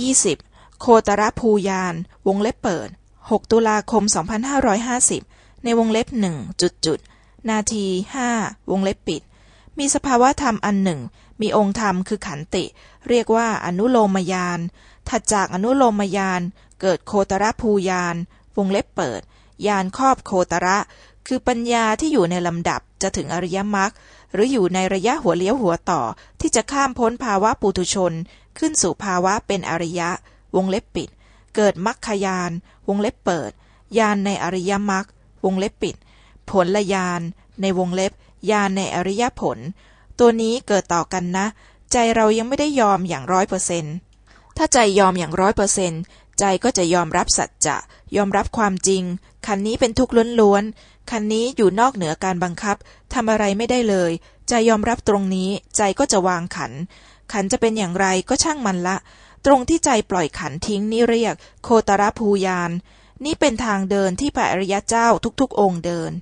20. โคตรภูยาน วงเล็บเปิด6ตุลาคม2550ในวงเล็บหนึ่งจุดจุดนาทีห้าวงเล็บปิด มีสภาวะธรรมอันหนึ่ง มีองค์ธรรมคือขันติ เรียกว่าอนุโลมยาน ถัดจากอนุโลมยาน เกิดโคตรภูยาน วงเล็บเปิด ยานครอบโคตระ คือปัญญาที่อยู่ในลำดับจะถึงอริยมรรคหรืออยู่ในระยะหัวเลี้ยวหัวต่อที่จะข้ามพ้นภาวะปุถุชน ขึ้นสู่ภาวะเป็นอริยะ วงเล็บปิด เกิดมรรคยาน วงเล็บเปิดยานในอริยมรรควงเล็บปิด ผลละยานในวงเล็บยานในอริยผล ตัวนี้เกิดต่อกันนะ ใจเรายังไม่ได้ยอมอย่างร้อยเปอร์เซนถ้าใจยอมอย่างร้อยเปอร์เซน ใจก็จะยอมรับสัจจะ ยอมรับความจริงคันนี้เป็นทุกข์ล้วนๆคันนี้อยู่นอกเหนือการบังคับทำอะไรไม่ได้เลย ใจยอมรับตรงนี้ ใจก็จะวางขัน ขันจะเป็นอย่างไรก็ช่างมันละ ตรงที่ใจปล่อยขันทิ้งนี่เรียก โคตรภูยาน นี่เป็นทางเดินที่พระอริยเจ้าทุกๆ องค์เดิน